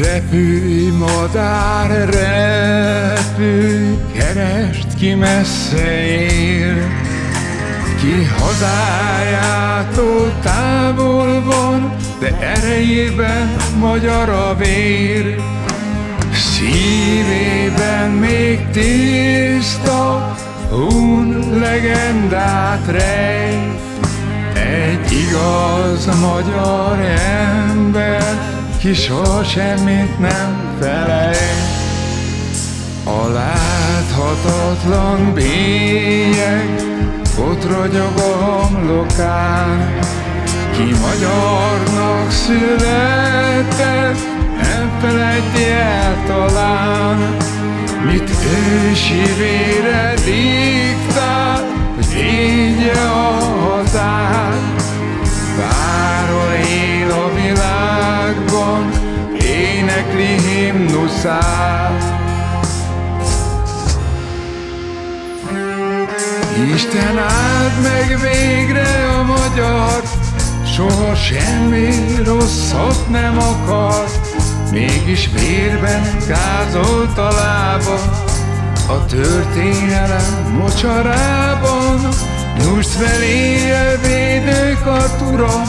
Repülj, madár, repülj, keresd ki messze ér. Ki hazájától távol van, de erejében magyar a vér. Szívében még tiszta, hun legendát rej. Egy igaz magyar ember, ki soha semmit nem felej. A láthatatlan bélyeg ott ragyog a homlokán, ki magyarnak született, nem felejti el talán, mit ősi vére diktál, énekli himnuszát. Isten áld meg végre a magyar, soha semmi rosszat nem akar, mégis vérben gázolt a lába, a történelem mocsarában, nyújts feléje védőkart, uram,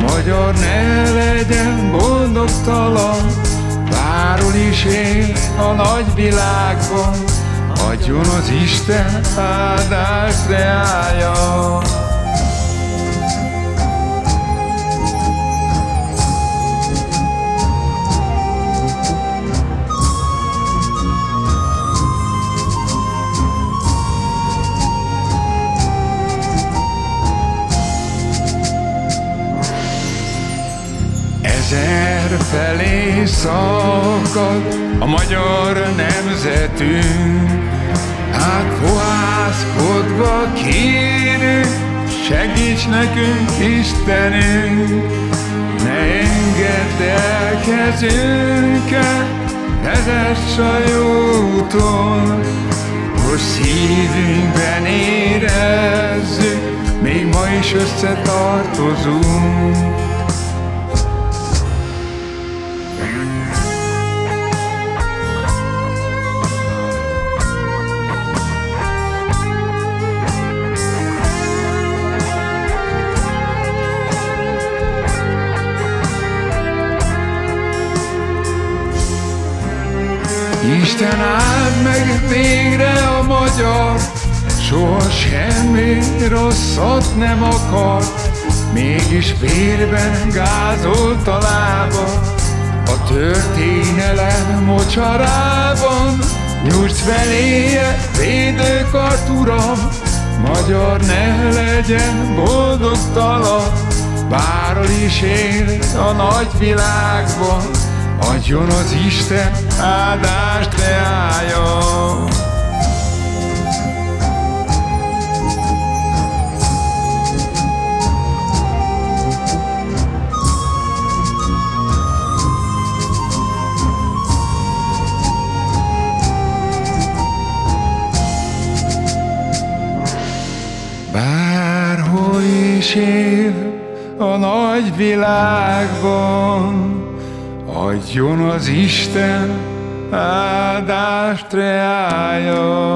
magyar ne legyen boldogtalan, bárhol is él a nagy világban, adjon az Isten áldást reája. Felé szakad a magyar nemzetünk, Hát fohászkodva kérünk, segíts nekünk Istenünk, ne engedd el kezünket, vezess a jó úton, hogy szívünkben érezzük, még ma is összetartozunk. Isten áld meg végre a magyar, soha semmi rosszat nem akar, mégis vérben gázolt a lába, a történelem mocsarában, nyújts feléje védőkart, uram, magyar ne legyen boldogtalan, bárhol is él a nagy világban, Adjon az Isten áldást reája. Bárhol is él a nagy világban, Adjon az Isten áldást reája.